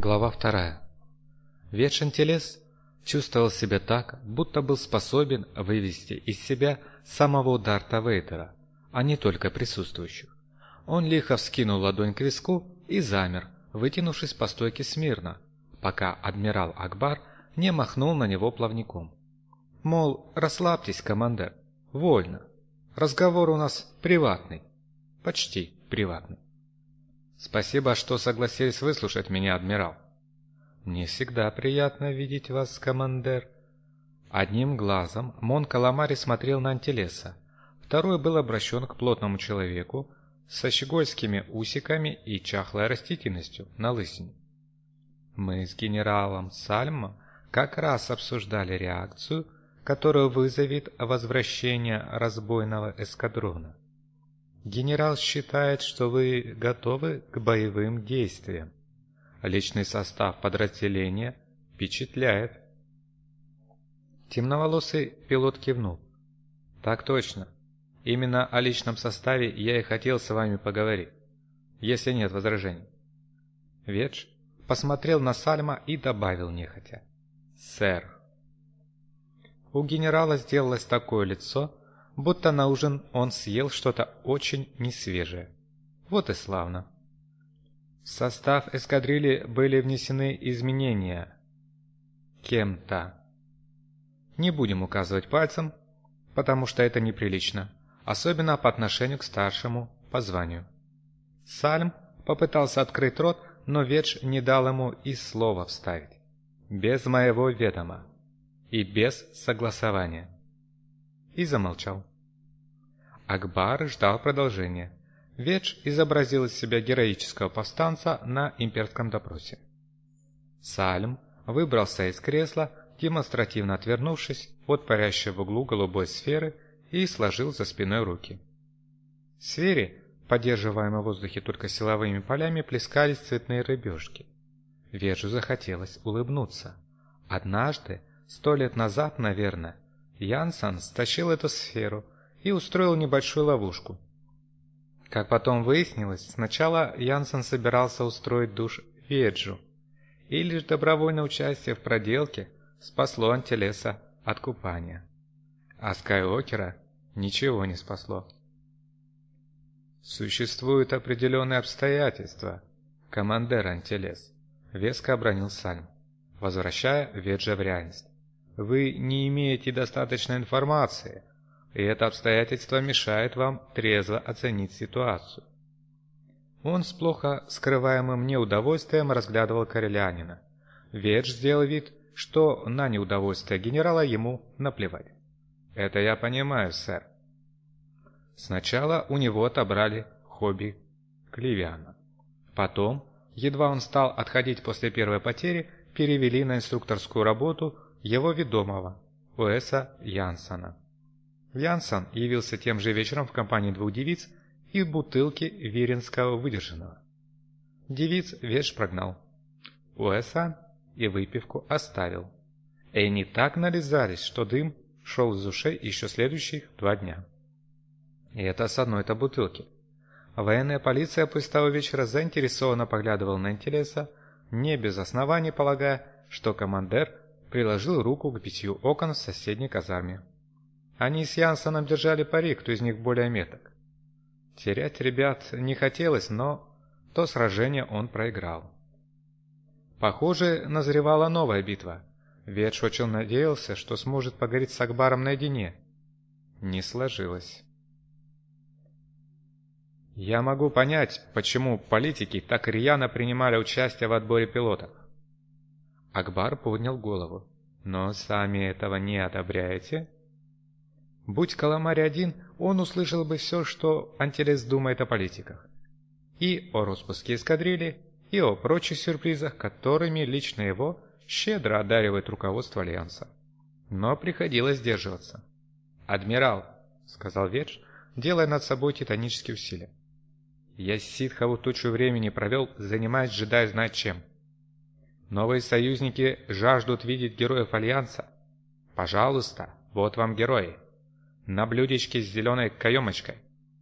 Глава вторая. Ветшентелес чувствовал себя так, будто был способен вывести из себя самого Дарта Вейдера, а не только присутствующих. Он лихо вскинул ладонь к виску и замер, вытянувшись по стойке смирно, пока адмирал Акбар не махнул на него плавником. Мол, расслабьтесь, командир, вольно. Разговор у нас приватный, почти приватный. Спасибо, что согласились выслушать меня, адмирал. Мне всегда приятно видеть вас, командир. Одним глазом Мон Каламари смотрел на Антилеса, второй был обращен к плотному человеку со щегольскими усиками и чахлой растительностью на лысине. Мы с генералом Сальмом как раз обсуждали реакцию, которую вызовет возвращение разбойного эскадрона. Генерал считает, что вы готовы к боевым действиям. Личный состав подразделения впечатляет. Темноволосый пилот кивнул. Так точно. Именно о личном составе я и хотел с вами поговорить, если нет возражений. Ветш посмотрел на Сальма и добавил нехотя. «Сэр». У генерала сделалось такое лицо, будто на ужин он съел что-то очень несвежее. Вот и славно. В состав эскадрильи были внесены изменения. Кем-то. Не будем указывать пальцем, потому что это неприлично, особенно по отношению к старшему по званию. Сальм попытался открыть рот, но Ведж не дал ему и слова вставить. Без моего ведома и без согласования. И замолчал. Акбар ждал продолжения. Ведж изобразил из себя героического повстанца на имперском допросе. Сальм выбрался из кресла, демонстративно отвернувшись от парящей в углу голубой сферы и сложил за спиной руки. В сфере, поддерживаемой в воздухе только силовыми полями, плескались цветные рыбешки. Веджу захотелось улыбнуться. Однажды, сто лет назад, наверное, Янсон стащил эту сферу – и устроил небольшую ловушку. Как потом выяснилось, сначала Янсен собирался устроить душ Веджу, и лишь добровольное участие в проделке спасло Антилеса от купания. А Скайуокера ничего не спасло. «Существуют определенные обстоятельства, командир Антилес», — веско обронил Сальм, возвращая Веджа в реальность. «Вы не имеете достаточной информации, и это обстоятельство мешает вам трезво оценить ситуацию. Он с плохо скрываемым неудовольствием разглядывал корелянина. Ведж сделал вид, что на неудовольствие генерала ему наплевать. «Это я понимаю, сэр». Сначала у него отобрали хобби Кливиана. Потом, едва он стал отходить после первой потери, перевели на инструкторскую работу его ведомого, Уэса Янсона. Янсон явился тем же вечером в компании двух девиц и бутылки веренского выдержанного. Девиц Веш прогнал. Уэса и выпивку оставил. И они так нализались, что дым шел из ушей еще следующих два дня. И это с одной-то бутылки. Военная полиция после того вечера заинтересованно поглядывала на Интереса, не без оснований полагая, что командир приложил руку к пятью окон в соседней казарме. Они с Янсоном держали пари, кто из них более меток. Терять ребят не хотелось, но то сражение он проиграл. Похоже, назревала новая битва. Ветш очень надеялся, что сможет поговорить с Акбаром наедине. Не сложилось. Я могу понять, почему политики так рьяно принимали участие в отборе пилотов. Акбар поднял голову. Но сами этого не одобряете? Будь Каламари один, он услышал бы все, что Антилес думает о политиках. И о распуске эскадрильи, и о прочих сюрпризах, которыми лично его щедро одаривает руководство Альянса. Но приходилось сдерживаться. «Адмирал», — сказал Ведж, делая над собой титанические усилия. «Я ситхову тучу времени провел, занимаясь джедай знать чем. Новые союзники жаждут видеть героев Альянса. Пожалуйста, вот вам герои» на блюдечке с зеленой каемочкой.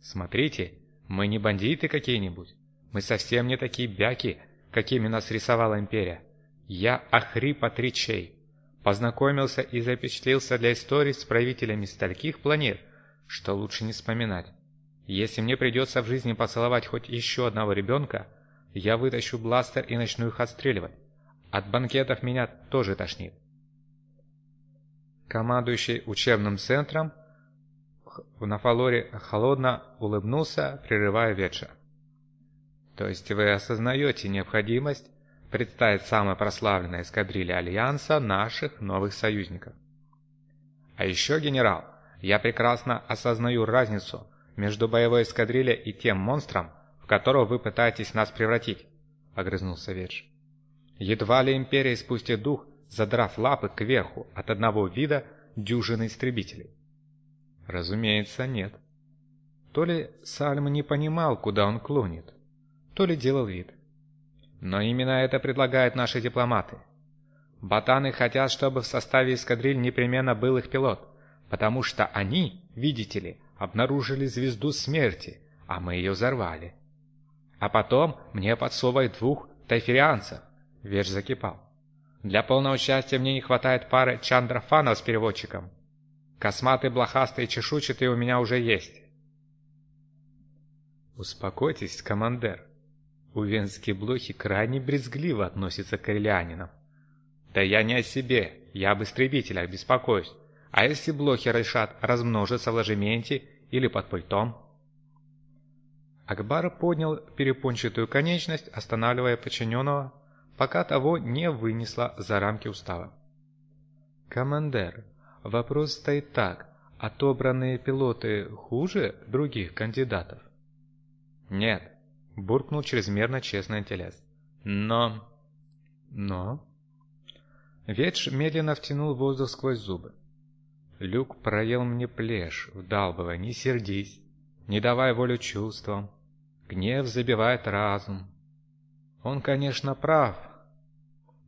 Смотрите, мы не бандиты какие-нибудь. Мы совсем не такие бяки, какими нас рисовала Империя. Я охрип от речей. Познакомился и запечатлился для истории с правителями стольких планет, что лучше не вспоминать. Если мне придется в жизни поцеловать хоть еще одного ребенка, я вытащу бластер и начну их отстреливать. От банкетов меня тоже тошнит. Командующий учебным центром на Фалоре холодно улыбнулся, прерывая Ветша. То есть вы осознаете необходимость представить самой прославленной эскадрилье Альянса наших новых союзников. А еще, генерал, я прекрасно осознаю разницу между боевой эскадрильей и тем монстром, в которого вы пытаетесь нас превратить, — огрызнулся Ведж. Едва ли Империя спустит дух, задрав лапы кверху от одного вида дюжины истребителей. Разумеется, нет. То ли Сальм не понимал, куда он клонит, то ли делал вид. Но именно это предлагают наши дипломаты. Ботаны хотят, чтобы в составе эскадриль непременно был их пилот, потому что они, видите ли, обнаружили звезду смерти, а мы ее взорвали. А потом мне подсовывают двух тайферианцев. Веш закипал. Для полного участия мне не хватает пары чандрафанов с переводчиком. Косматые, блохастые и чешуйчатые у меня уже есть. Успокойтесь, командир. Увенские блохи крайне брезгливо относятся к ирелианинам. Да я не о себе, я об истребителях беспокоюсь. А если блохи решат размножиться в ложементе или под пультом? Акбар поднял перепончатую конечность, останавливая подчиненного, пока того не вынесло за рамки устава. «Командер, вопрос стоит так. Отобранные пилоты хуже других кандидатов?» «Нет», — буркнул чрезмерно честный телес. «Но...» «Но...» Ветш медленно втянул воздух сквозь зубы. Люк проел мне плешь, вдалбывая, не сердись, не давай волю чувствам. Гнев забивает разум. Он, конечно, прав,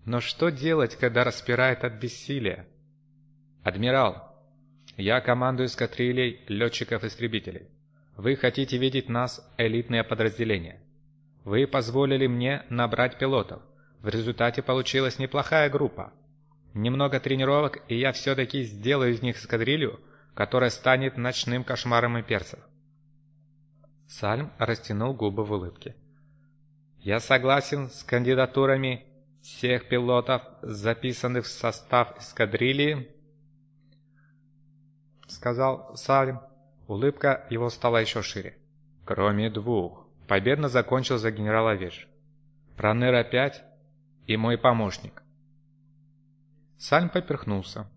но что делать, когда распирает от бессилия? Адмирал, я командую эскадрильей летчиков-истребителей. Вы хотите видеть нас элитное подразделение. Вы позволили мне набрать пилотов. В результате получилась неплохая группа. Немного тренировок, и я все-таки сделаю из них эскадрилью, которая станет ночным кошмаром имперцев. Сальм растянул губы в улыбке. Я согласен с кандидатурами всех пилотов, записанных в состав эскадрильи, сказал Сальм. Улыбка его стала еще шире. Кроме двух. Победно закончил за генерала Веш. Проныр-5 и мой помощник. Сальм поперхнулся.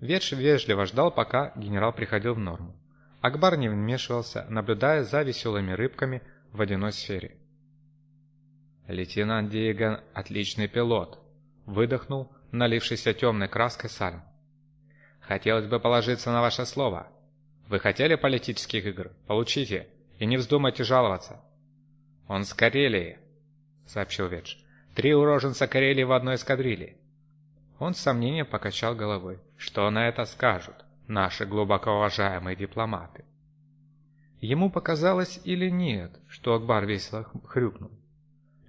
Ведж вежливо ждал, пока генерал приходил в норму. Акбар не вмешивался, наблюдая за веселыми рыбками в водяной сфере. «Лейтенант Диеган – отличный пилот», – выдохнул, налившийся темной краской Сальм. «Хотелось бы положиться на ваше слово. Вы хотели политических игр? Получите, и не вздумайте жаловаться». «Он с Карелии», — сообщил Ведж. «Три уроженца Карелии в одной эскадрилье». Он с сомнением покачал головой. «Что на это скажут наши глубоко уважаемые дипломаты?» Ему показалось или нет, что Акбар весело хрюкнул.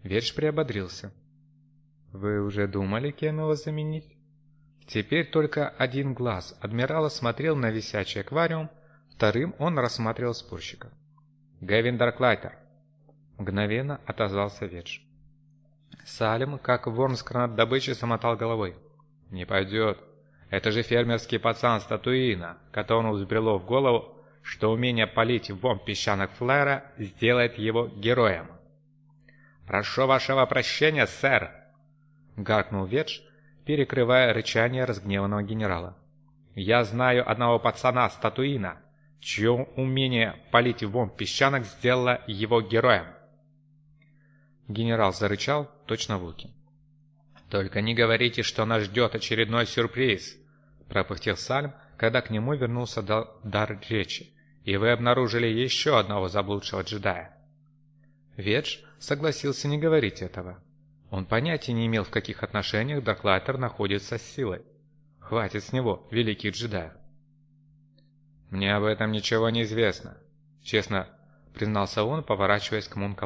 Ведж приободрился. «Вы уже думали, кем его заменить?» Теперь только один глаз адмирала смотрел на висячий аквариум, Вторым он рассматривал спорщика. «Гэвин Дарклайтер!» Мгновенно отозвался Ведж. Салим, как ворн с гранат добычи, замотал головой. «Не пойдет. Это же фермерский пацан Статуина, которому взбрело в голову, что умение полить вон песчанок флера сделает его героем». «Прошу вашего прощения, сэр!» — гаркнул Ведж, перекрывая рычание разгневанного генерала. «Я знаю одного пацана Статуина, чье умение полить вон песчанок сделало его героем. Генерал зарычал, точно волки. «Только не говорите, что нас ждет очередной сюрприз!» пропыхтел Сальм, когда к нему вернулся дар речи, и вы обнаружили еще одного заблудшего джедая. Ведж согласился не говорить этого. Он понятия не имел, в каких отношениях Дарклайтер находится с силой. Хватит с него, великих джедаев. «Мне об этом ничего не известно», — честно признался он, поворачиваясь к Мун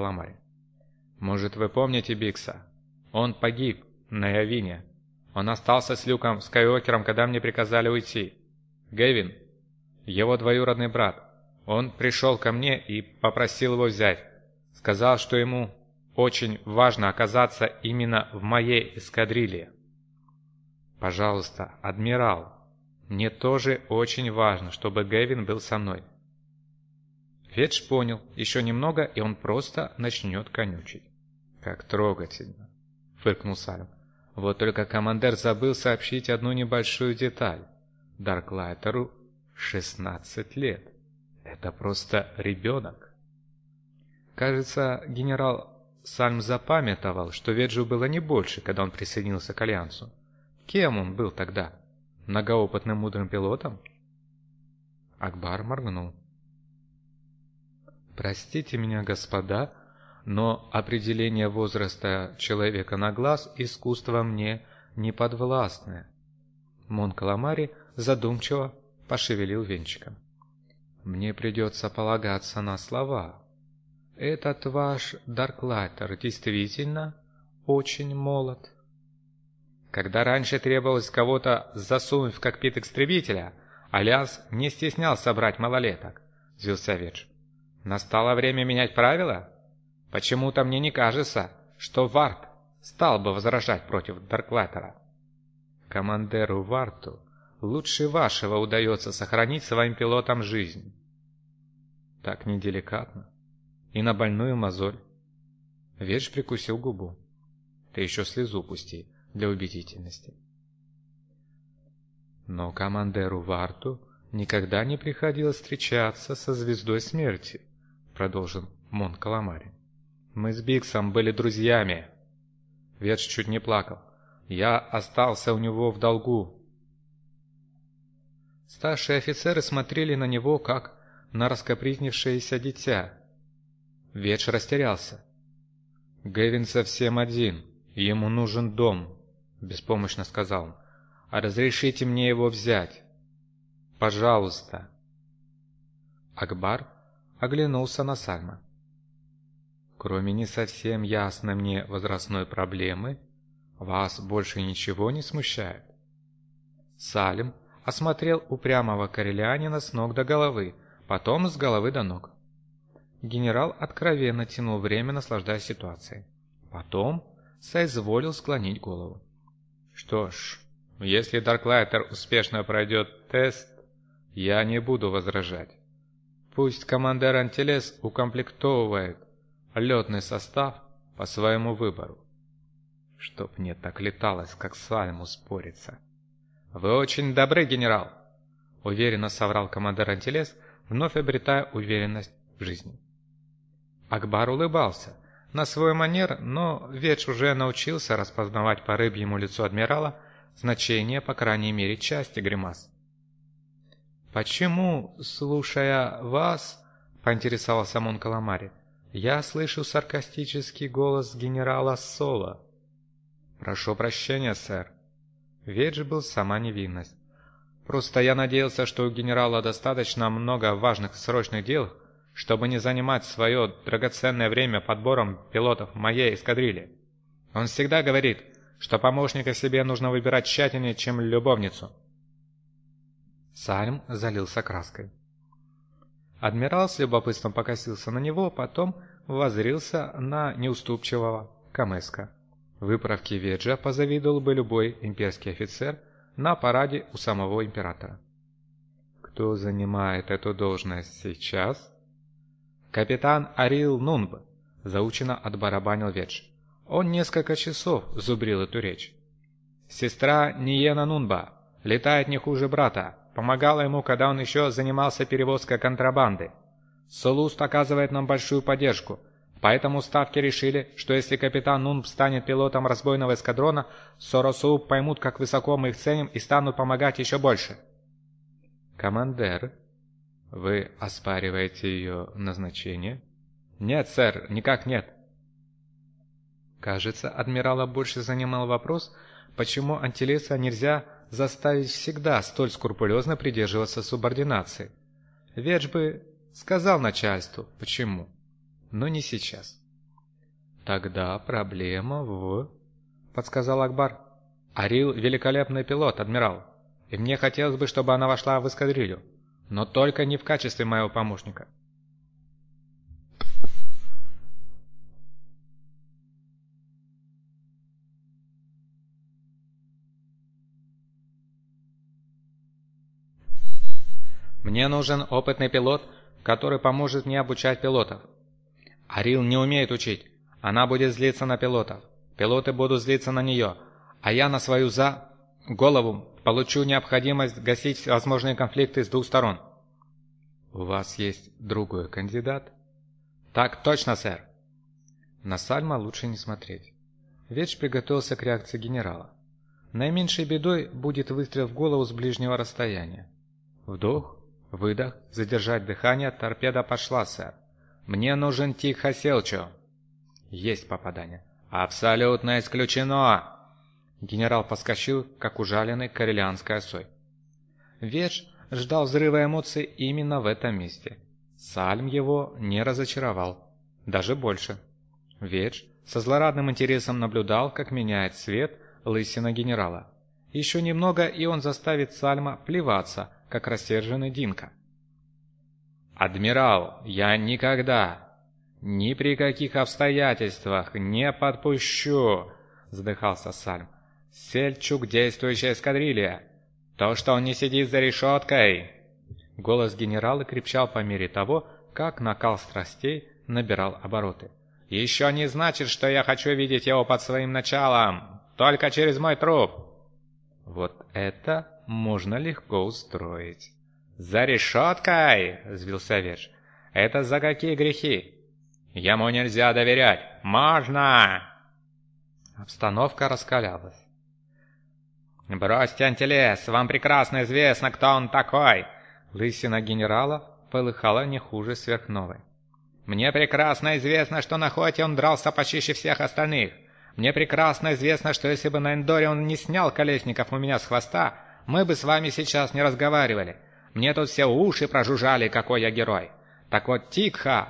Может, вы помните Бикса? Он погиб на Явине. Он остался с Люком Скайуокером, когда мне приказали уйти. Гэвин, его двоюродный брат, он пришел ко мне и попросил его взять. Сказал, что ему очень важно оказаться именно в моей эскадрилье. Пожалуйста, адмирал, мне тоже очень важно, чтобы Гэвин был со мной. Федж понял, еще немного, и он просто начнет конючить. «Как трогательно!» — фыркнул Салем. «Вот только командир забыл сообщить одну небольшую деталь. Дарклайтеру 16 лет. Это просто ребенок». Кажется, генерал Сальм запамятовал, что Веджу было не больше, когда он присоединился к Альянсу. Кем он был тогда? Многоопытным мудрым пилотом? Акбар моргнул. «Простите меня, господа, но определение возраста человека на глаз искусство мне не подвластное». Мон Каламари задумчиво пошевелил венчиком. «Мне придется полагаться на слова. Этот ваш Дарклайтер действительно очень молод». Когда раньше требовалось кого-то засунуть в кокпит истребителя, Альянс не стеснялся брать малолеток, взвился Ведж. Настало время менять правила? Почему-то мне не кажется, что Варт стал бы возражать против Дарклайтера. Командеру Варту лучше вашего удается сохранить своим пилотам жизнь. Так неделикатно. И на больную мозоль. Ведж прикусил губу. Ты еще слезу пусти для убедительности. Но командеру Варту никогда не приходилось встречаться со звездой смерти продолжил Мон Каламари. Мы с Биксом были друзьями. Ветш чуть не плакал. Я остался у него в долгу. Старшие офицеры смотрели на него, как на раскопризнившееся дитя. Ветш растерялся. «Гэвин совсем один, ему нужен дом», — беспомощно сказал он. «А разрешите мне его взять? Пожалуйста». Акбар оглянулся на Сальма. «Кроме не совсем ясной мне возрастной проблемы, вас больше ничего не смущает?» Салим осмотрел упрямого корелянина с ног до головы, потом с головы до ног. Генерал откровенно тянул время, наслаждаясь ситуацией. Потом соизволил склонить голову. «Что ж, если Дарклайтер успешно пройдет тест, я не буду возражать. Пусть командир Антилес укомплектовывает летный состав по своему выбору. Чтоб мне так леталось, как с вами спориться. Вы очень добры, генерал, уверенно соврал командир Антилес, вновь обретая уверенность в жизни. Акбар улыбался, на свой манер, но Ветш уже научился распознавать по рыбьему лицу адмирала значение, по крайней мере, части гримас. «Почему, слушая вас, — поинтересовался Мон Каламари, — я слышу саркастический голос генерала Соло?» «Прошу прощения, сэр». Ведь же был сама невинность. «Просто я надеялся, что у генерала достаточно много важных срочных дел, чтобы не занимать свое драгоценное время подбором пилотов моей эскадрильи. Он всегда говорит, что помощника себе нужно выбирать тщательнее, чем любовницу». Сальм залился краской. Адмирал с любопытством покосился на него, потом воззрился на неуступчивого Камеска. Выправки Веджа позавидовал бы любой имперский офицер на параде у самого императора. Кто занимает эту должность сейчас? Капитан Арил Нунб, заучено отбарабанил Ведж. Он несколько часов зубрил эту речь. Сестра Ниена Нунба летает не хуже брата, Помогала ему, когда он еще занимался перевозкой контрабанды. Солуст оказывает нам большую поддержку, поэтому ставки решили, что если капитан Нунб станет пилотом разбойного эскадрона, Соросу поймут, как высоко мы их ценим и станут помогать еще больше. Командер, вы оспариваете ее назначение? Нет, сэр, никак нет. Кажется, адмирала больше занимал вопрос, почему антилеса нельзя заставить всегда столь скрупулезно придерживаться субординации. Ведж бы сказал начальству, почему, но не сейчас. Тогда проблема в... Подсказал Акбар. Арил великолепный пилот, адмирал. И мне хотелось бы, чтобы она вошла в эскадрилью. Но только не в качестве моего помощника. Мне нужен опытный пилот, который поможет мне обучать пилотов. Арил не умеет учить. Она будет злиться на пилотов. Пилоты будут злиться на нее. А я на свою за... голову получу необходимость гасить возможные конфликты с двух сторон. У вас есть другой кандидат? Так точно, сэр. На Сальма лучше не смотреть. Ветч приготовился к реакции генерала. Наименьшей бедой будет выстрел в голову с ближнего расстояния. Вдох, Выдох, задержать дыхание, торпеда пошла, сэр. Мне нужен Тихо Селчо. Есть попадание. Абсолютно исключено. Генерал поскочил, как ужаленный корелианской осой. Ведж ждал взрыва эмоций именно в этом месте. Сальм его не разочаровал. Даже больше. Ведж со злорадным интересом наблюдал, как меняет цвет лысина генерала. Еще немного, и он заставит Сальма плеваться, как рассерженный Динка. «Адмирал, я никогда, ни при каких обстоятельствах не подпущу!» — задыхался Сальм. «Сельчук — действующая эскадрилья! То, что он не сидит за решеткой!» Голос генерала крепчал по мере того, как накал страстей набирал обороты. «Еще не значит, что я хочу видеть его под своим началом! Только через мой труп!» Вот это можно легко устроить. «За решеткой!» — взвился Верш. «Это за какие грехи?» «Ему нельзя доверять! Можно!» Обстановка раскалялась. «Бросьте антилес! Вам прекрасно известно, кто он такой!» Лысина генерала полыхала не хуже сверхновой. «Мне прекрасно известно, что на охоте он дрался почище всех остальных. Мне прекрасно известно, что если бы на Эндоре он не снял колесников у меня с хвоста, мы бы с вами сейчас не разговаривали. Мне тут все уши прожужжали, какой я герой. Так вот, Тикха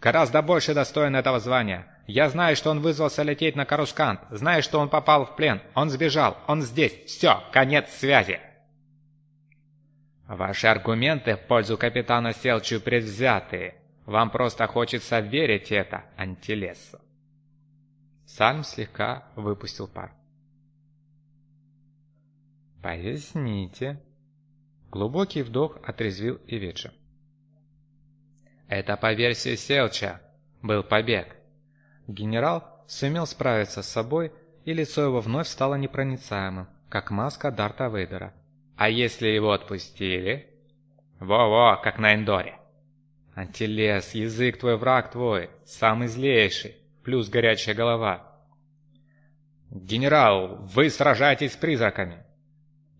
гораздо больше достоин этого звания. Я знаю, что он вызвался лететь на Карускант, знаю, что он попал в плен, он сбежал, он здесь. Все, конец связи. Ваши аргументы в пользу капитана Селчу предвзятые. Вам просто хочется верить это, антилесу. Сальм слегка выпустил пар. «Поясните». Глубокий вдох отрезвил Ивиджа. «Это по версии Селча был побег». Генерал сумел справиться с собой, и лицо его вновь стало непроницаемым, как маска Дарта Вейдера. «А если его отпустили?» «Во-во, как на Эндоре!» «Антилес, язык твой, враг твой, самый злейший, плюс горячая голова». «Генерал, вы сражаетесь с призраками!»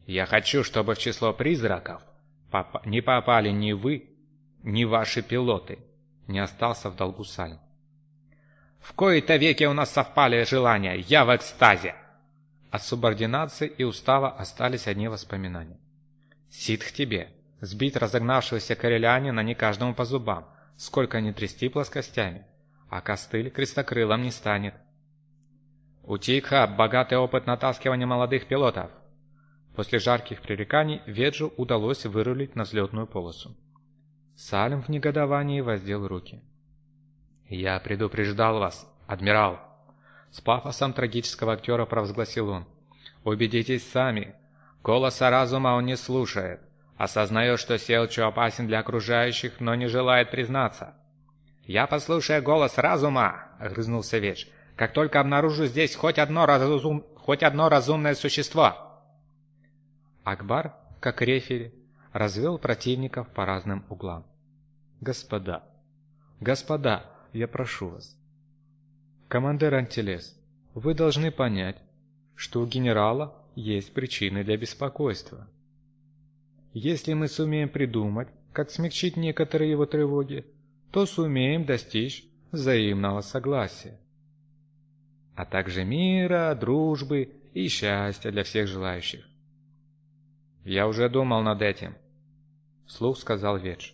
Я хочу, чтобы в число призраков поп не попали ни вы, ни ваши пилоты. Не остался в долгу Сальм. В кои-то веки у нас совпали желания, я в экстазе. От субординации и устава остались одни воспоминания. Ситх тебе, сбить разогнавшегося корелянина не каждому по зубам, сколько ни трясти плоскостями, а костыль крестокрылом не станет. У Тикха богатый опыт натаскивания молодых пилотов. После жарких пререканий Веджу удалось вырулить на взлетную полосу. Салем в негодовании воздел руки. «Я предупреждал вас, адмирал!» С пафосом трагического актера провозгласил он. «Убедитесь сами. Голоса разума он не слушает. Осознает, что Селчу опасен для окружающих, но не желает признаться». «Я послушаю голос разума!» — грызнулся Ведж. «Как только обнаружу здесь хоть одно, разум... хоть одно разумное существо!» Акбар, как рефери, развел противников по разным углам. «Господа, господа, я прошу вас. Командир Антилес, вы должны понять, что у генерала есть причины для беспокойства. Если мы сумеем придумать, как смягчить некоторые его тревоги, то сумеем достичь взаимного согласия, а также мира, дружбы и счастья для всех желающих. «Я уже думал над этим», — вслух сказал Ведж.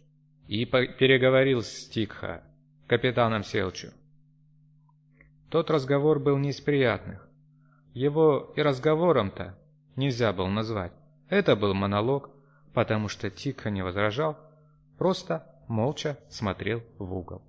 «И переговорил с Тикха, капитаном Селчу. Тот разговор был не из приятных. Его и разговором-то нельзя было назвать. Это был монолог, потому что Тика не возражал, просто молча смотрел в угол.